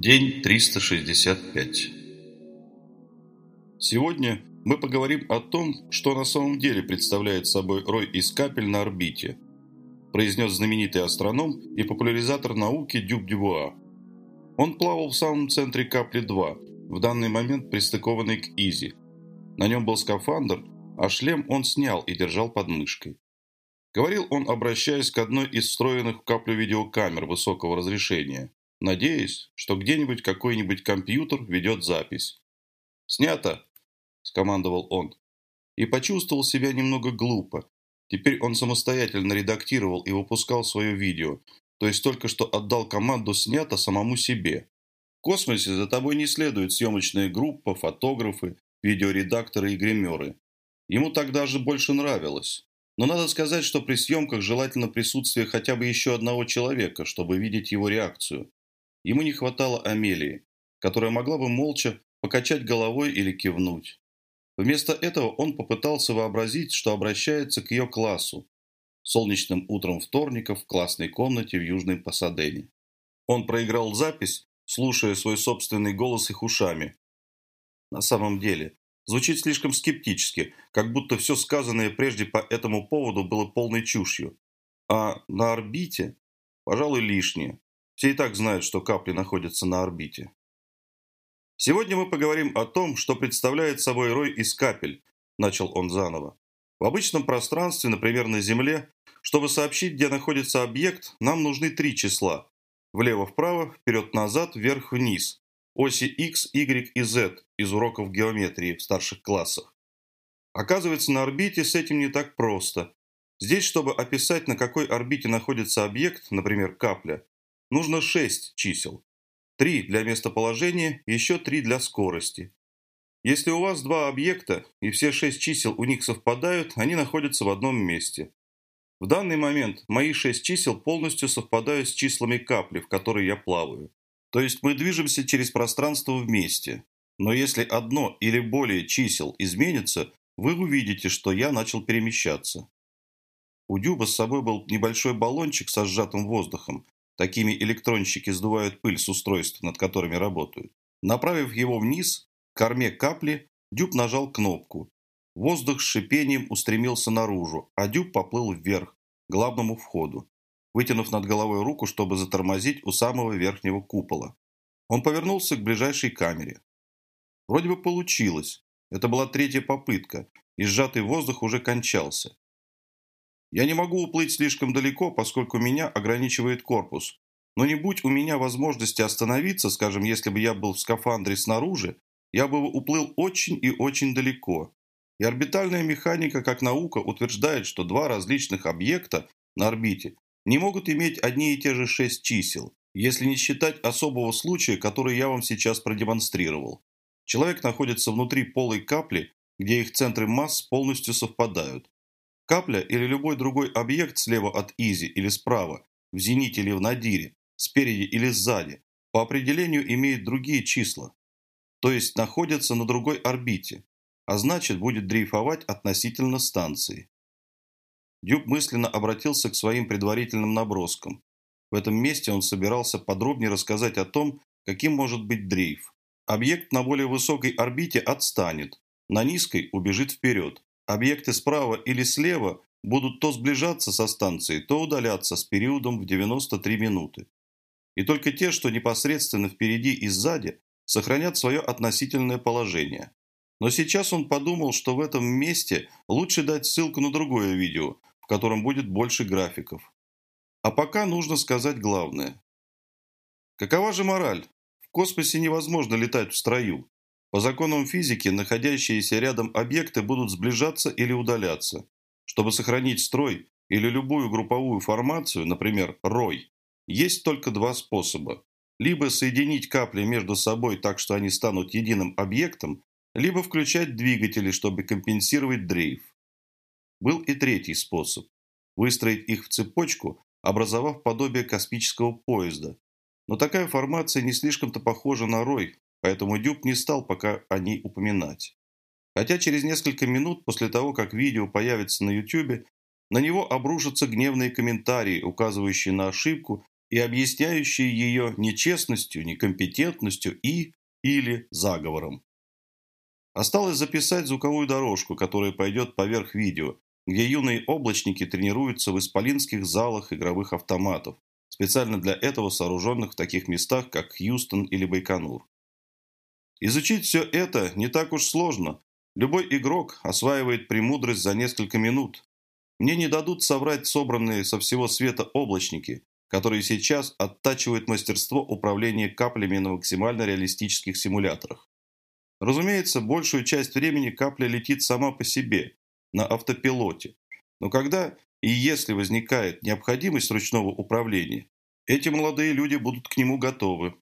День 365. Сегодня мы поговорим о том, что на самом деле представляет собой рой из капель на орбите, произнес знаменитый астроном и популяризатор науки Дюб Дюбуа. Он плавал в самом центре капли-2, в данный момент пристыкованный к Изи. На нем был скафандр, а шлем он снял и держал под мышкой. Говорил он, обращаясь к одной из встроенных в каплю видеокамер высокого разрешения, надеясь, что где-нибудь какой-нибудь компьютер ведет запись. «Снято!» – скомандовал он. И почувствовал себя немного глупо. Теперь он самостоятельно редактировал и выпускал свое видео, то есть только что отдал команду «снято» самому себе. В космосе за тобой не следует съемочная группа, фотографы, видеоредакторы и гримеры. Ему так даже больше нравилось. Но надо сказать, что при съемках желательно присутствие хотя бы еще одного человека, чтобы видеть его реакцию. Ему не хватало Амелии, которая могла бы молча покачать головой или кивнуть. Вместо этого он попытался вообразить, что обращается к ее классу, солнечным утром вторника в классной комнате в Южной Пасадене. Он проиграл запись, слушая свой собственный голос их ушами. На самом деле, звучит слишком скептически, как будто все сказанное прежде по этому поводу было полной чушью. А на орбите, пожалуй, лишнее. Все и так знают, что капли находятся на орбите. Сегодня мы поговорим о том, что представляет собой рой из капель, начал он заново. В обычном пространстве, например, на Земле, чтобы сообщить, где находится объект, нам нужны три числа. Влево-вправо, вперед-назад, вверх-вниз. Оси X, Y и Z из уроков геометрии в старших классах. Оказывается, на орбите с этим не так просто. Здесь, чтобы описать, на какой орбите находится объект, например, капля, нужно 6 чисел. 3 для местоположения, еще 3 для скорости. Если у вас два объекта, и все 6 чисел у них совпадают, они находятся в одном месте. В данный момент мои 6 чисел полностью совпадают с числами капли, в которой я плаваю. То есть мы движемся через пространство вместе. Но если одно или более чисел изменится, вы увидите, что я начал перемещаться. У Дюба с собой был небольшой баллончик со сжатым воздухом, Такими электронщики сдувают пыль с устройств, над которыми работают. Направив его вниз, к корме капли, Дюб нажал кнопку. Воздух с шипением устремился наружу, а Дюб поплыл вверх, к главному входу, вытянув над головой руку, чтобы затормозить у самого верхнего купола. Он повернулся к ближайшей камере. Вроде бы получилось. Это была третья попытка, и сжатый воздух уже кончался. Я не могу уплыть слишком далеко, поскольку меня ограничивает корпус. Но не будь у меня возможности остановиться, скажем, если бы я был в скафандре снаружи, я бы уплыл очень и очень далеко. И орбитальная механика как наука утверждает, что два различных объекта на орбите не могут иметь одни и те же шесть чисел, если не считать особого случая, который я вам сейчас продемонстрировал. Человек находится внутри полой капли, где их центры масс полностью совпадают. Капля или любой другой объект слева от Изи или справа, в зените или в надире, спереди или сзади, по определению имеет другие числа, то есть находится на другой орбите, а значит будет дрейфовать относительно станции. Дюб мысленно обратился к своим предварительным наброскам. В этом месте он собирался подробнее рассказать о том, каким может быть дрейф. Объект на более высокой орбите отстанет, на низкой убежит вперед, Объекты справа или слева будут то сближаться со станцией, то удаляться с периодом в 93 минуты. И только те, что непосредственно впереди и сзади, сохранят свое относительное положение. Но сейчас он подумал, что в этом месте лучше дать ссылку на другое видео, в котором будет больше графиков. А пока нужно сказать главное. Какова же мораль? В космосе невозможно летать в строю. По законам физики, находящиеся рядом объекты будут сближаться или удаляться. Чтобы сохранить строй или любую групповую формацию, например, рой, есть только два способа. Либо соединить капли между собой так, что они станут единым объектом, либо включать двигатели, чтобы компенсировать дрейф. Был и третий способ – выстроить их в цепочку, образовав подобие космического поезда. Но такая формация не слишком-то похожа на рой, поэтому Дюб не стал пока о ней упоминать. Хотя через несколько минут после того, как видео появится на YouTube, на него обрушатся гневные комментарии, указывающие на ошибку и объясняющие ее нечестностью, некомпетентностью и или заговором. Осталось записать звуковую дорожку, которая пойдет поверх видео, где юные облачники тренируются в исполинских залах игровых автоматов, специально для этого сооруженных в таких местах, как Хьюстон или Байконур. Изучить все это не так уж сложно. Любой игрок осваивает премудрость за несколько минут. Мне не дадут соврать собранные со всего света облачники, которые сейчас оттачивают мастерство управления каплями на максимально реалистических симуляторах. Разумеется, большую часть времени капля летит сама по себе, на автопилоте. Но когда и если возникает необходимость ручного управления, эти молодые люди будут к нему готовы.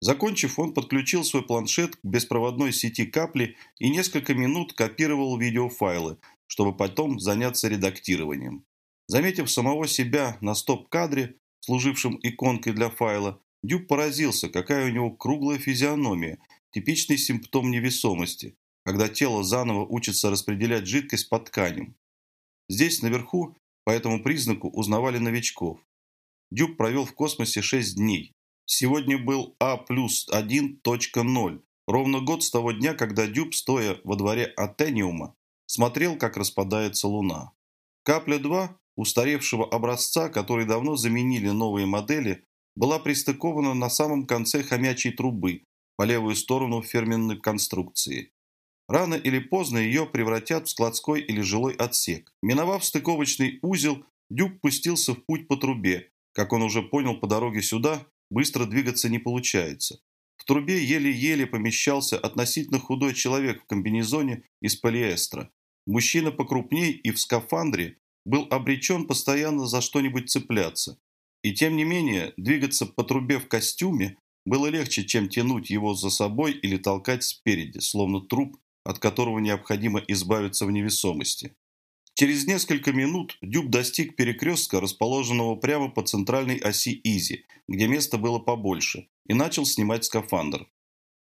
Закончив, он подключил свой планшет к беспроводной сети капли и несколько минут копировал видеофайлы, чтобы потом заняться редактированием. Заметив самого себя на стоп-кадре, служившем иконкой для файла, Дюб поразился, какая у него круглая физиономия, типичный симптом невесомости, когда тело заново учится распределять жидкость по тканям. Здесь, наверху, по этому признаку узнавали новичков. Дюб провел в космосе 6 дней. Сегодня был А плюс 1.0, ровно год с того дня, когда Дюб, стоя во дворе Атениума, смотрел, как распадается Луна. Капля 2, устаревшего образца, который давно заменили новые модели, была пристыкована на самом конце хомячей трубы по левую сторону ферменной конструкции. Рано или поздно ее превратят в складской или жилой отсек. Миновав стыковочный узел, Дюк пустился в путь по трубе. Как он уже понял по дороге сюда, быстро двигаться не получается. В трубе еле-еле помещался относительно худой человек в комбинезоне из полиэстера. Мужчина покрупней и в скафандре был обречен постоянно за что-нибудь цепляться. И тем не менее, двигаться по трубе в костюме было легче, чем тянуть его за собой или толкать спереди, словно труп, от которого необходимо избавиться в невесомости. Через несколько минут Дюб достиг перекрестка, расположенного прямо по центральной оси Изи, где места было побольше, и начал снимать скафандр.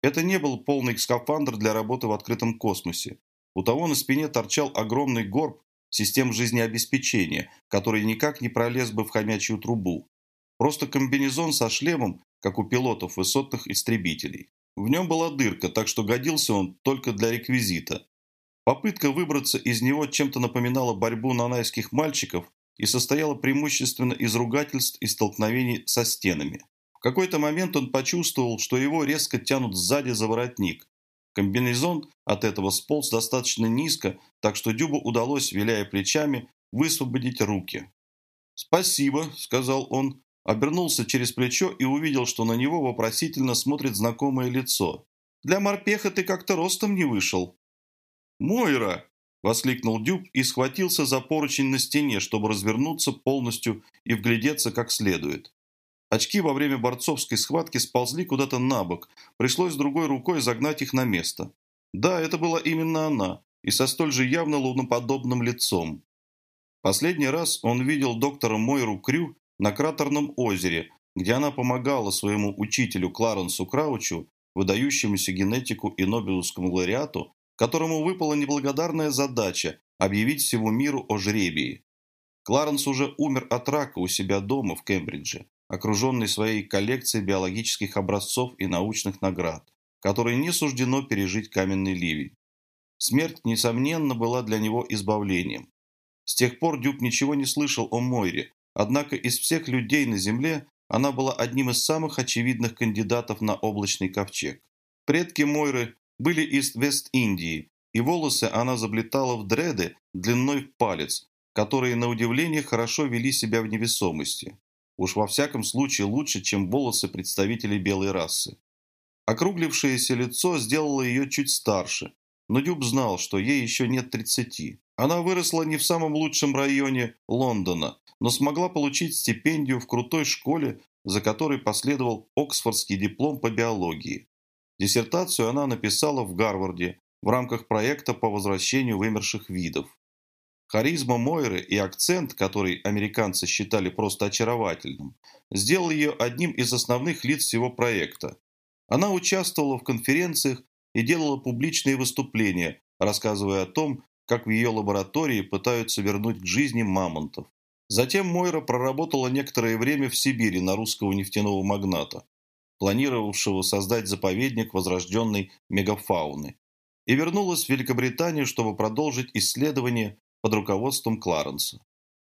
Это не был полный скафандр для работы в открытом космосе. У того на спине торчал огромный горб систем жизнеобеспечения, который никак не пролез бы в хомячью трубу. Просто комбинезон со шлемом, как у пилотов высотных истребителей. В нем была дырка, так что годился он только для реквизита. Попытка выбраться из него чем-то напоминала борьбу нанайских мальчиков и состояла преимущественно из ругательств и столкновений со стенами. В какой-то момент он почувствовал, что его резко тянут сзади за воротник. Комбинезон от этого сполз достаточно низко, так что Дюбу удалось, виляя плечами, высвободить руки. «Спасибо», — сказал он, обернулся через плечо и увидел, что на него вопросительно смотрит знакомое лицо. «Для морпеха ты как-то ростом не вышел». «Мойра!» – воскликнул Дюб и схватился за поручень на стене, чтобы развернуться полностью и вглядеться как следует. Очки во время борцовской схватки сползли куда-то на бок, пришлось другой рукой загнать их на место. Да, это была именно она, и со столь же явно луноподобным лицом. Последний раз он видел доктора Мойру Крю на кратерном озере, где она помогала своему учителю Кларенсу Краучу, выдающемуся генетику и Нобелевскому лауреату, которому выпала неблагодарная задача объявить всему миру о жребии. Кларенс уже умер от рака у себя дома в Кембридже, окруженный своей коллекцией биологических образцов и научных наград, которой не суждено пережить каменный ливень. Смерть, несомненно, была для него избавлением. С тех пор Дюк ничего не слышал о Мойре, однако из всех людей на Земле она была одним из самых очевидных кандидатов на облачный ковчег. Предки Мойры были из Вест-Индии, и волосы она заплетала в дреды длиной в палец, которые, на удивление, хорошо вели себя в невесомости. Уж во всяком случае лучше, чем волосы представителей белой расы. Округлившееся лицо сделало ее чуть старше, но Дюб знал, что ей еще нет 30. Она выросла не в самом лучшем районе Лондона, но смогла получить стипендию в крутой школе, за которой последовал Оксфордский диплом по биологии. Диссертацию она написала в Гарварде в рамках проекта по возвращению вымерших видов. Харизма Мойры и акцент, который американцы считали просто очаровательным, сделал ее одним из основных лиц всего проекта. Она участвовала в конференциях и делала публичные выступления, рассказывая о том, как в ее лаборатории пытаются вернуть к жизни мамонтов. Затем Мойра проработала некоторое время в Сибири на русского нефтяного магната, планировавшего создать заповедник возрожденной мегафауны, и вернулась в Великобританию, чтобы продолжить исследования под руководством Кларенса.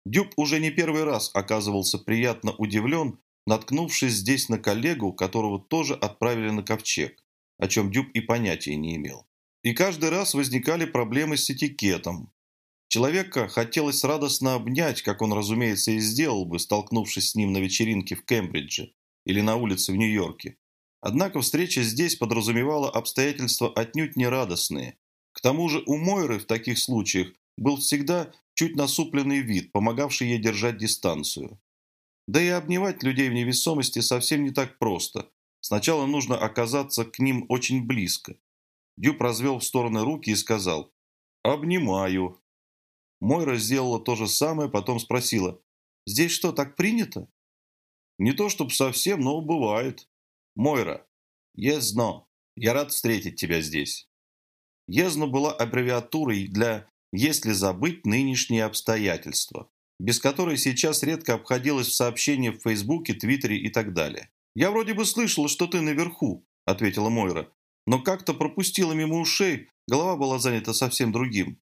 Дюб уже не первый раз оказывался приятно удивлен, наткнувшись здесь на коллегу, которого тоже отправили на ковчег, о чем Дюб и понятия не имел. И каждый раз возникали проблемы с этикетом, Человека хотелось радостно обнять, как он, разумеется, и сделал бы, столкнувшись с ним на вечеринке в Кембридже или на улице в Нью-Йорке. Однако встреча здесь подразумевала обстоятельства отнюдь не радостные. К тому же у Мойры в таких случаях был всегда чуть насупленный вид, помогавший ей держать дистанцию. Да и обнимать людей в невесомости совсем не так просто. Сначала нужно оказаться к ним очень близко. Дюб развел в стороны руки и сказал «Обнимаю». Мойра сделала то же самое, потом спросила. «Здесь что, так принято?» «Не то чтобы совсем, но бывает». «Мойра, Езно, я рад встретить тебя здесь». Езно была аббревиатурой для «если забыть нынешние обстоятельства», без которой сейчас редко обходилось в сообщениях в Фейсбуке, Твиттере и так далее. «Я вроде бы слышала, что ты наверху», – ответила Мойра, но как-то пропустила мимо ушей, голова была занята совсем другим.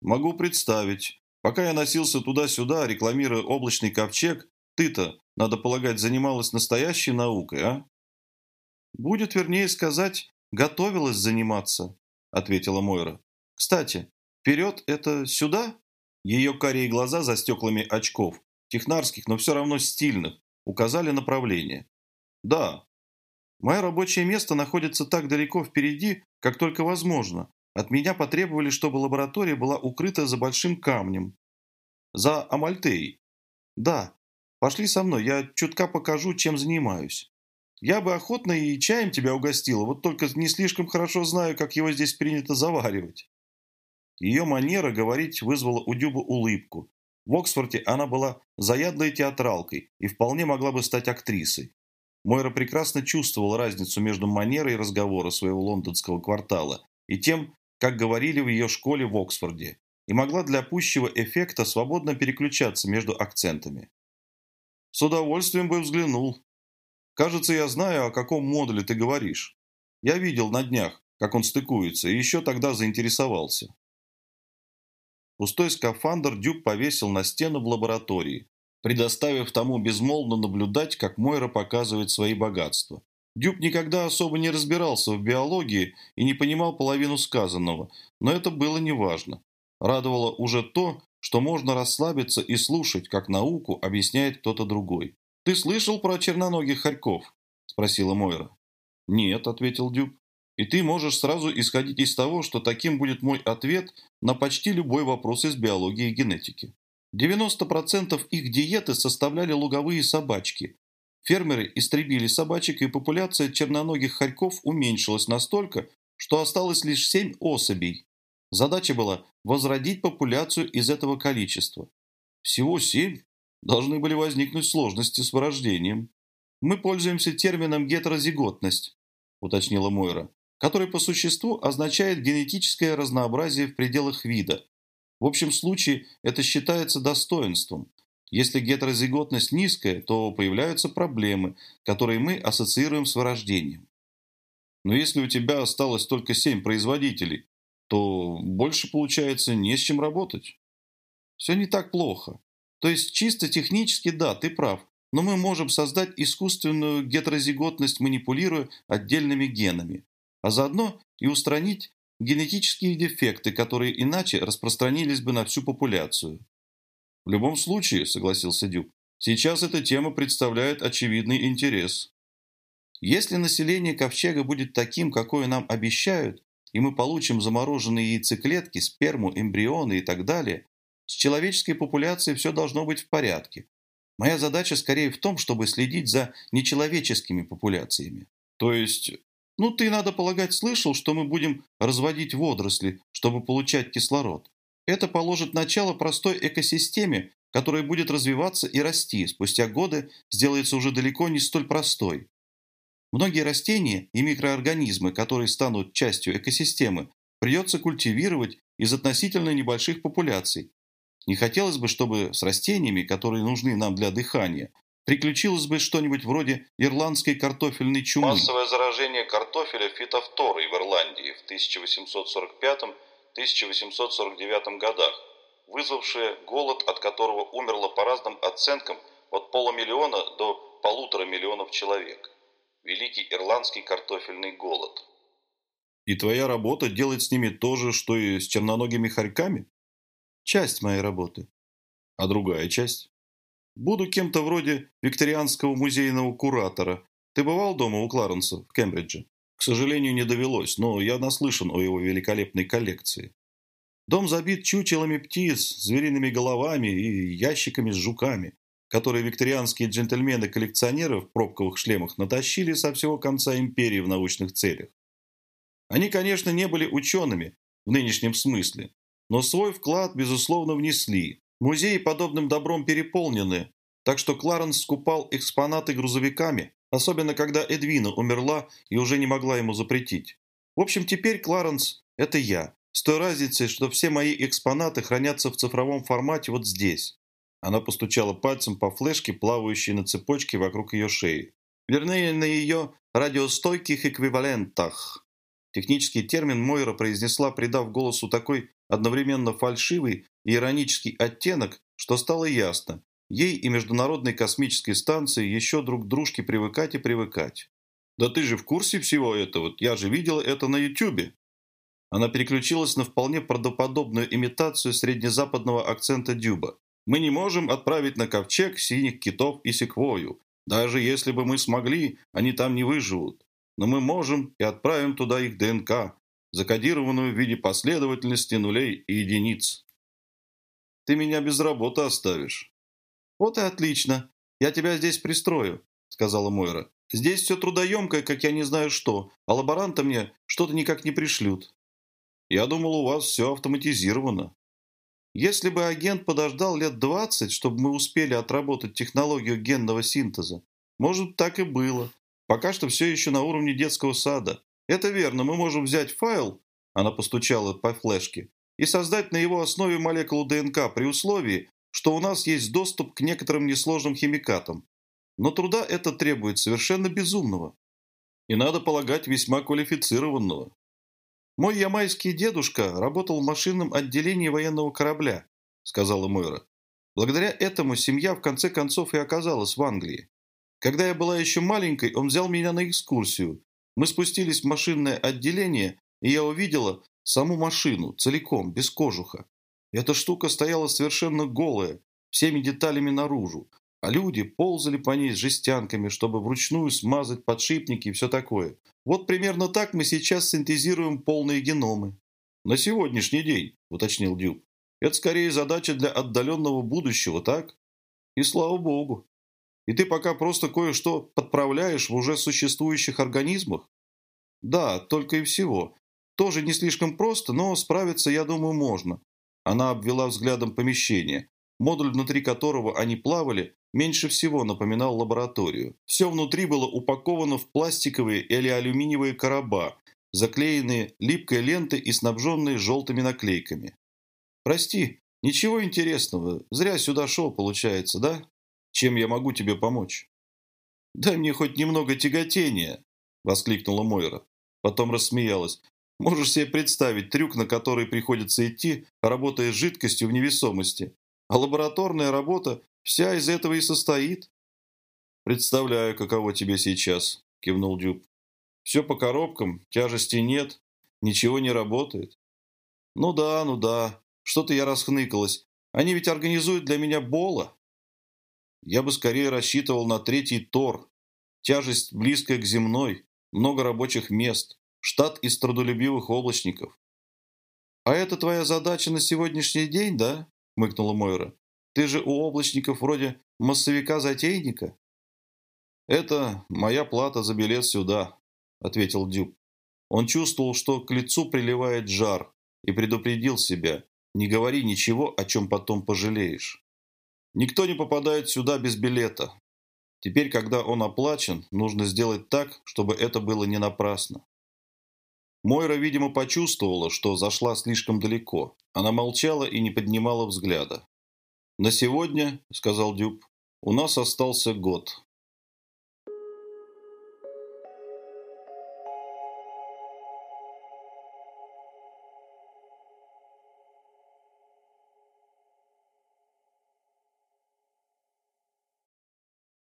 Могу представить. Пока я носился туда-сюда, рекламируя облачный ковчег, ты-то, надо полагать, занималась настоящей наукой, а? Будет вернее сказать, готовилась заниматься, ответила Мойра. Кстати, вперед это сюда? Ее карие глаза за стеклами очков, технарских, но все равно стильных, указали направление. Да, мое рабочее место находится так далеко впереди, как только возможно, от меня потребовали, чтобы лаборатория была укрыта за большим камнем. За Амальтеей. Да, пошли со мной, я чутка покажу, чем занимаюсь. Я бы охотно и чаем тебя угостила, вот только не слишком хорошо знаю, как его здесь принято заваривать. Ее манера говорить вызвала у Дюба улыбку. В Оксфорде она была заядлой театралкой и вполне могла бы стать актрисой. Мойра прекрасно чувствовала разницу между манерой разговора своего лондонского квартала и тем, как говорили в ее школе в Оксфорде, и могла для пущего эффекта свободно переключаться между акцентами. С удовольствием бы взглянул. Кажется, я знаю, о каком модуле ты говоришь. Я видел на днях, как он стыкуется, и еще тогда заинтересовался. Пустой скафандр Дюб повесил на стену в лаборатории, предоставив тому безмолвно наблюдать, как Мойра показывает свои богатства. Дюб никогда особо не разбирался в биологии и не понимал половину сказанного, но это было неважно. Радовало уже то, что можно расслабиться и слушать, как науку объясняет кто-то другой. «Ты слышал про черноногих хорьков?» – спросила Мойра. «Нет», – ответил Дюб. «И ты можешь сразу исходить из того, что таким будет мой ответ на почти любой вопрос из биологии и генетики. 90% их диеты составляли луговые собачки, Фермеры истребили собачек, и популяция черноногих хорьков уменьшилась настолько, что осталось лишь семь особей. Задача была возродить популяцию из этого количества. Всего семь? Должны были возникнуть сложности с вырождением. Мы пользуемся термином гетерозиготность, уточнила Мойра, который по существу означает генетическое разнообразие в пределах вида. В общем случае это считается достоинством. Если гетерозиготность низкая, то появляются проблемы, которые мы ассоциируем с вырождением. Но если у тебя осталось только 7 производителей, то больше, получается, не с чем работать. Все не так плохо. То есть чисто технически, да, ты прав, но мы можем создать искусственную гетерозиготность, манипулируя отдельными генами, а заодно и устранить генетические дефекты, которые иначе распространились бы на всю популяцию. В любом случае, согласился Дюб, сейчас эта тема представляет очевидный интерес. Если население Ковчега будет таким, какое нам обещают, и мы получим замороженные яйцеклетки, сперму, эмбрионы и так далее, с человеческой популяцией все должно быть в порядке. Моя задача скорее в том, чтобы следить за нечеловеческими популяциями. То есть, ну ты, надо полагать, слышал, что мы будем разводить водоросли, чтобы получать кислород. Это положит начало простой экосистеме, которая будет развиваться и расти, спустя годы сделается уже далеко не столь простой. Многие растения и микроорганизмы, которые станут частью экосистемы, придется культивировать из относительно небольших популяций. Не хотелось бы, чтобы с растениями, которые нужны нам для дыхания, приключилось бы что-нибудь вроде ирландской картофельной чумы. Массовое заражение картофеля фитофторой в Ирландии в 1845-1849 годах, вызвавшее голод, от которого умерло по разным оценкам от полумиллиона до полутора миллионов человек. Великий ирландский картофельный голод. И твоя работа делать с ними то же, что и с черноногими хорьками? Часть моей работы. А другая часть? Буду кем-то вроде викторианского музейного куратора. Ты бывал дома у Кларенса в Кембридже? К сожалению, не довелось, но я наслышан о его великолепной коллекции. Дом забит чучелами птиц, звериными головами и ящиками с жуками, которые викторианские джентльмены-коллекционеры в пробковых шлемах натащили со всего конца империи в научных целях. Они, конечно, не были учеными в нынешнем смысле, но свой вклад, безусловно, внесли. Музеи подобным добром переполнены, так что Кларенс скупал экспонаты грузовиками, особенно когда Эдвина умерла и уже не могла ему запретить. В общем, теперь Кларенс – это я, с той разницей, что все мои экспонаты хранятся в цифровом формате вот здесь. Она постучала пальцем по флешке, плавающей на цепочке вокруг ее шеи. Вернее, на ее радиостойких эквивалентах. Технический термин Мойра произнесла, придав голосу такой одновременно фальшивый и иронический оттенок, что стало ясно. Ей и Международной космической станции еще друг к дружке привыкать и привыкать. «Да ты же в курсе всего этого? Я же видела это на Ютубе!» Она переключилась на вполне правдоподобную имитацию среднезападного акцента Дюба. «Мы не можем отправить на ковчег синих китов и секвою. Даже если бы мы смогли, они там не выживут но мы можем и отправим туда их ДНК, закодированную в виде последовательности нулей и единиц. Ты меня без работы оставишь. Вот и отлично. Я тебя здесь пристрою, сказала Мойра. Здесь все трудоемкое, как я не знаю что, а лаборанта мне что-то никак не пришлют. Я думал, у вас все автоматизировано. Если бы агент подождал лет двадцать, чтобы мы успели отработать технологию генного синтеза, может, так и было. Пока что все еще на уровне детского сада. Это верно, мы можем взять файл, она постучала по флешке, и создать на его основе молекулу ДНК при условии, что у нас есть доступ к некоторым несложным химикатам. Но труда это требует совершенно безумного. И надо полагать весьма квалифицированного. «Мой ямайский дедушка работал в машинном отделении военного корабля», сказала Мойра. «Благодаря этому семья в конце концов и оказалась в Англии. Когда я была еще маленькой, он взял меня на экскурсию. Мы спустились в машинное отделение, и я увидела саму машину, целиком, без кожуха. Эта штука стояла совершенно голая, всеми деталями наружу, а люди ползали по ней с жестянками, чтобы вручную смазать подшипники и все такое. Вот примерно так мы сейчас синтезируем полные геномы. «На сегодняшний день», — уточнил Дюб. «Это скорее задача для отдаленного будущего, так? И слава богу». И ты пока просто кое-что подправляешь в уже существующих организмах? Да, только и всего. Тоже не слишком просто, но справиться, я думаю, можно. Она обвела взглядом помещение. Модуль, внутри которого они плавали, меньше всего напоминал лабораторию. Все внутри было упаковано в пластиковые или алюминиевые короба, заклеенные липкой лентой и снабженные желтыми наклейками. «Прости, ничего интересного. Зря сюда шел, получается, да?» Чем я могу тебе помочь?» «Дай мне хоть немного тяготения!» – воскликнула Мойра. Потом рассмеялась. «Можешь себе представить трюк, на который приходится идти, работая с жидкостью в невесомости. А лабораторная работа вся из этого и состоит». «Представляю, каково тебе сейчас», – кивнул Дюб. «Все по коробкам, тяжести нет, ничего не работает». «Ну да, ну да, что-то я расхныкалась. Они ведь организуют для меня Бола». Я бы скорее рассчитывал на третий Тор. Тяжесть близкая к земной, много рабочих мест, штат из трудолюбивых облачников. «А это твоя задача на сегодняшний день, да?» – мыкнула Мойра. «Ты же у облачников вроде массовика-затейника». «Это моя плата за билет сюда», – ответил Дюб. Он чувствовал, что к лицу приливает жар, и предупредил себя «Не говори ничего, о чем потом пожалеешь». Никто не попадает сюда без билета. Теперь, когда он оплачен, нужно сделать так, чтобы это было не напрасно. Мойра, видимо, почувствовала, что зашла слишком далеко. Она молчала и не поднимала взгляда. «На сегодня, — сказал Дюб, — у нас остался год».